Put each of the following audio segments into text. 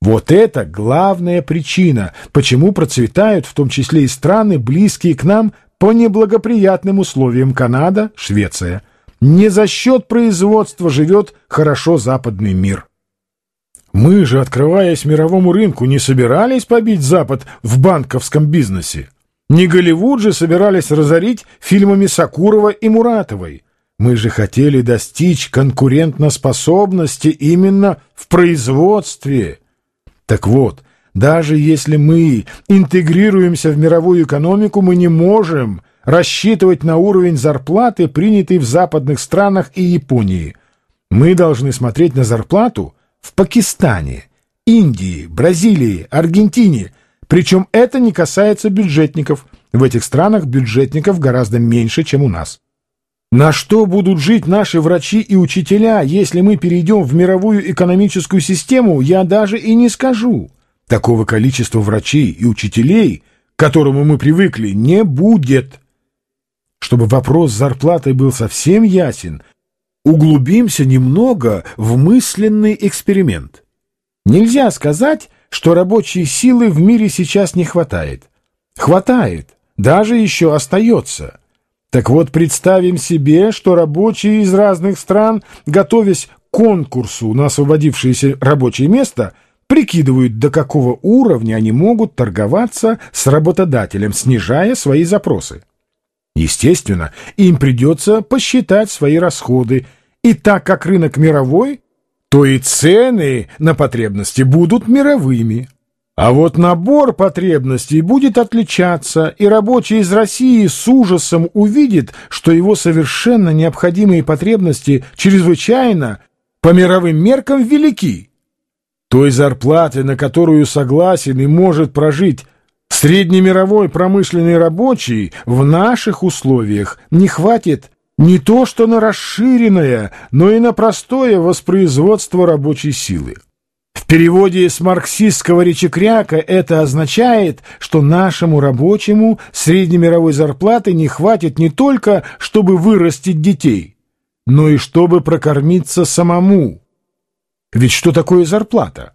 Вот это главная причина, почему процветают в том числе и страны, близкие к нам по неблагоприятным условиям Канада, Швеция. Не за счет производства живет хорошо западный мир. Мы же, открываясь мировому рынку, не собирались побить Запад в банковском бизнесе. Не Голливуд же собирались разорить фильмами Сакурова и Муратовой. Мы же хотели достичь конкурентноспособности именно в производстве. Так вот, даже если мы интегрируемся в мировую экономику, мы не можем рассчитывать на уровень зарплаты, принятый в западных странах и Японии. Мы должны смотреть на зарплату в Пакистане, Индии, Бразилии, Аргентине. Причем это не касается бюджетников. В этих странах бюджетников гораздо меньше, чем у нас. На что будут жить наши врачи и учителя, если мы перейдем в мировую экономическую систему, я даже и не скажу. Такого количества врачей и учителей, к которому мы привыкли, не будет. Чтобы вопрос с зарплатой был совсем ясен, углубимся немного в мысленный эксперимент. Нельзя сказать, что рабочей силы в мире сейчас не хватает. Хватает, даже еще остается. Так вот, представим себе, что рабочие из разных стран, готовясь к конкурсу на освободившееся рабочее место, прикидывают, до какого уровня они могут торговаться с работодателем, снижая свои запросы. Естественно, им придется посчитать свои расходы, и так как рынок мировой, то и цены на потребности будут мировыми. А вот набор потребностей будет отличаться, и рабочий из России с ужасом увидит, что его совершенно необходимые потребности чрезвычайно по мировым меркам велики. Той зарплаты, на которую согласен и может прожить среднемировой промышленный рабочий, в наших условиях не хватит не то что на расширенное, но и на простое воспроизводство рабочей силы переводе с марксистского речекряка это означает, что нашему рабочему среднемировой зарплаты не хватит не только, чтобы вырастить детей, но и чтобы прокормиться самому. Ведь что такое зарплата?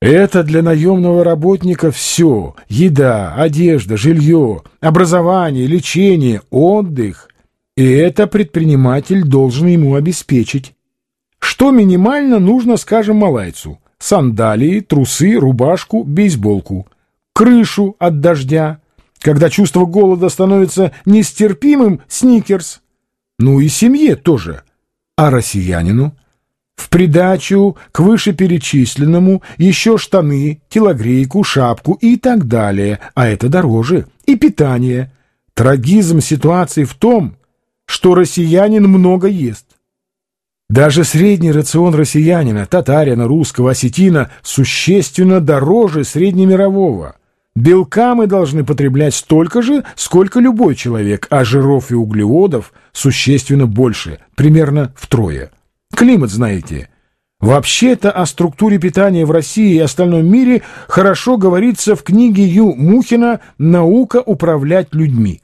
Это для наемного работника все – еда, одежда, жилье, образование, лечение, отдых. И это предприниматель должен ему обеспечить. Что минимально нужно, скажем, малайцу? Сандалии, трусы, рубашку, бейсболку, крышу от дождя, когда чувство голода становится нестерпимым, сникерс. Ну и семье тоже. А россиянину? В придачу к вышеперечисленному еще штаны, телогрейку, шапку и так далее, а это дороже. И питание. Трагизм ситуации в том, что россиянин много ест. Даже средний рацион россиянина, татарина, русского, осетина существенно дороже среднемирового. Белка мы должны потреблять столько же, сколько любой человек, а жиров и углеводов существенно больше, примерно втрое. Климат, знаете. Вообще-то о структуре питания в России и остальном мире хорошо говорится в книге Ю Мухина «Наука управлять людьми».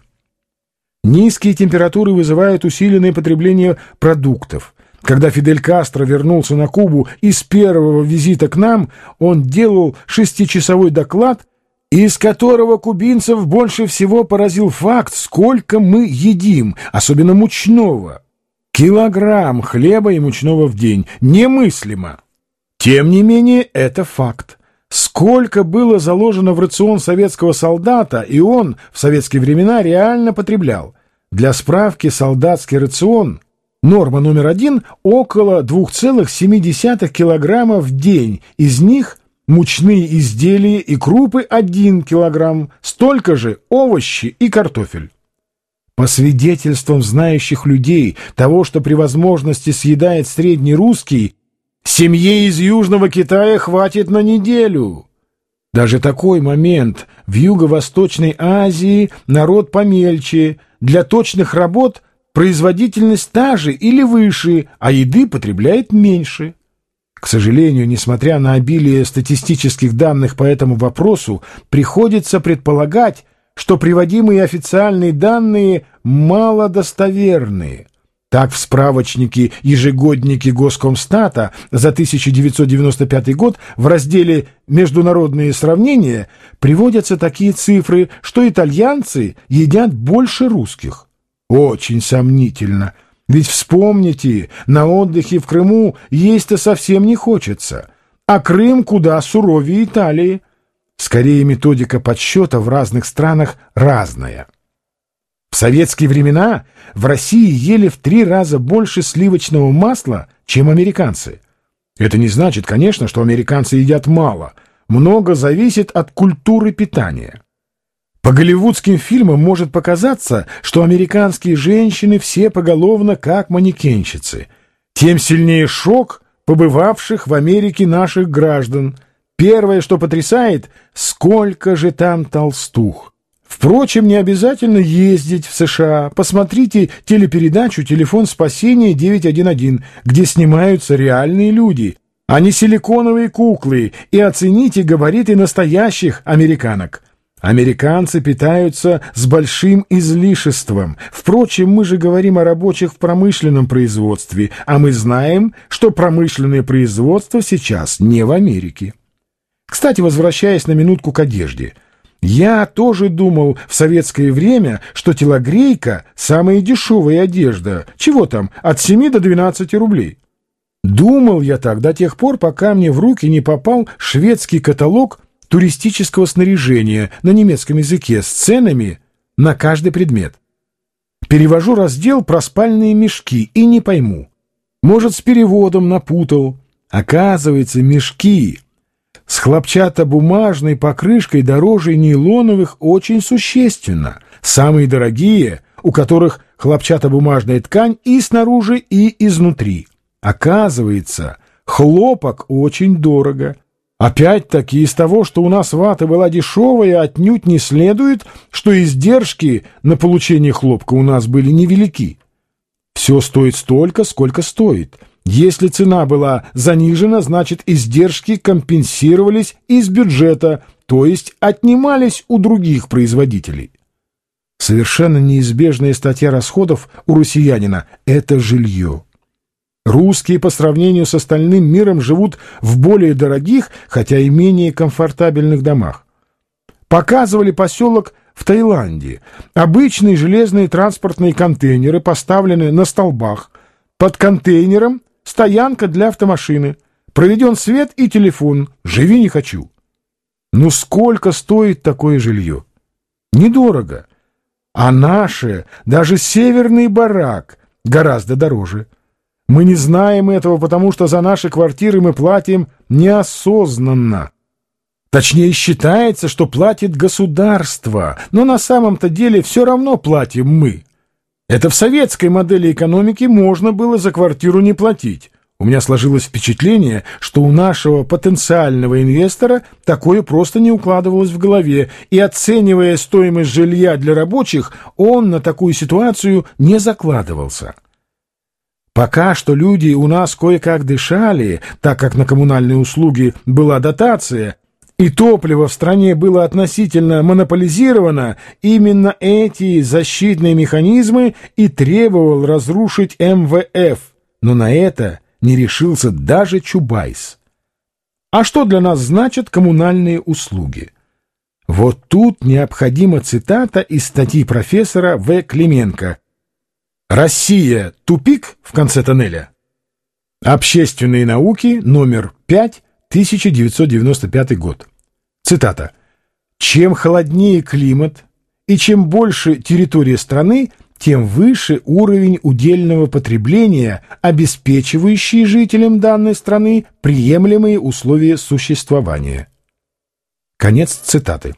Низкие температуры вызывают усиленное потребление продуктов – когда Фидель Кастро вернулся на Кубу из первого визита к нам, он делал шестичасовой доклад, из которого кубинцев больше всего поразил факт, сколько мы едим, особенно мучного. Килограмм хлеба и мучного в день. Немыслимо. Тем не менее, это факт. Сколько было заложено в рацион советского солдата, и он в советские времена реально потреблял. Для справки, солдатский рацион — Норма номер один – около 2,7 кг в день. Из них мучные изделия и крупы 1 кг, столько же овощи и картофель. По свидетельствам знающих людей, того, что при возможности съедает средний русский, семье из Южного Китая хватит на неделю. Даже такой момент в Юго-Восточной Азии народ помельче, для точных работ – производительность та же или выше, а еды потребляет меньше. К сожалению, несмотря на обилие статистических данных по этому вопросу, приходится предполагать, что приводимые официальные данные малодостоверные. Так в справочнике «Ежегодники Госкомстата» за 1995 год в разделе «Международные сравнения» приводятся такие цифры, что итальянцы едят больше русских. Очень сомнительно. Ведь вспомните, на отдыхе в Крыму есть-то совсем не хочется. А Крым куда суровее Италии. Скорее, методика подсчета в разных странах разная. В советские времена в России ели в три раза больше сливочного масла, чем американцы. Это не значит, конечно, что американцы едят мало. Много зависит от культуры питания. По голливудским фильмам может показаться, что американские женщины все поголовно как манекенщицы. Тем сильнее шок побывавших в Америке наших граждан. Первое, что потрясает, сколько же там толстух. Впрочем, не обязательно ездить в США. Посмотрите телепередачу «Телефон спасения 911», где снимаются реальные люди, а не силиконовые куклы, и оцените габариты настоящих американок. Американцы питаются с большим излишеством. Впрочем, мы же говорим о рабочих в промышленном производстве, а мы знаем, что промышленное производство сейчас не в Америке. Кстати, возвращаясь на минутку к одежде – я тоже думал в советское время, что телогрейка – самая дешевая одежда. Чего там, от 7 до 12 рублей. Думал я так до тех пор, пока мне в руки не попал шведский каталог туристического снаряжения на немецком языке с ценами на каждый предмет. Перевожу раздел про спальные мешки и не пойму. Может, с переводом напутал. Оказывается, мешки с хлопчатобумажной покрышкой дороже нейлоновых очень существенно. Самые дорогие, у которых хлопчатобумажная ткань и снаружи, и изнутри. Оказывается, хлопок очень дорого. Опять-таки из того, что у нас вата была дешевая, отнюдь не следует, что издержки на получение хлопка у нас были невелики. Все стоит столько, сколько стоит. Если цена была занижена, значит издержки компенсировались из бюджета, то есть отнимались у других производителей. Совершенно неизбежная статья расходов у россиянина – это жилье. Русские по сравнению с остальным миром живут в более дорогих, хотя и менее комфортабельных домах. Показывали поселок в Таиланде. Обычные железные транспортные контейнеры поставлены на столбах. Под контейнером стоянка для автомашины, проведен свет и телефон, живи не хочу. Ну сколько стоит такое жилье? Недорого. А наше, даже северный барак, гораздо дороже. Мы не знаем этого, потому что за наши квартиры мы платим неосознанно. Точнее, считается, что платит государство, но на самом-то деле все равно платим мы. Это в советской модели экономики можно было за квартиру не платить. У меня сложилось впечатление, что у нашего потенциального инвестора такое просто не укладывалось в голове, и оценивая стоимость жилья для рабочих, он на такую ситуацию не закладывался. Пока что люди у нас кое-как дышали, так как на коммунальные услуги была дотация, и топливо в стране было относительно монополизировано, именно эти защитные механизмы и требовал разрушить МВФ, но на это не решился даже Чубайс. А что для нас значат коммунальные услуги? Вот тут необходима цитата из статьи профессора В. Клименко «Россия. Тупик в конце тоннеля». Общественные науки, номер 5, 1995 год. Цитата. «Чем холоднее климат и чем больше территория страны, тем выше уровень удельного потребления, обеспечивающий жителям данной страны приемлемые условия существования». Конец цитаты.